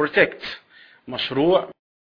protect مشروع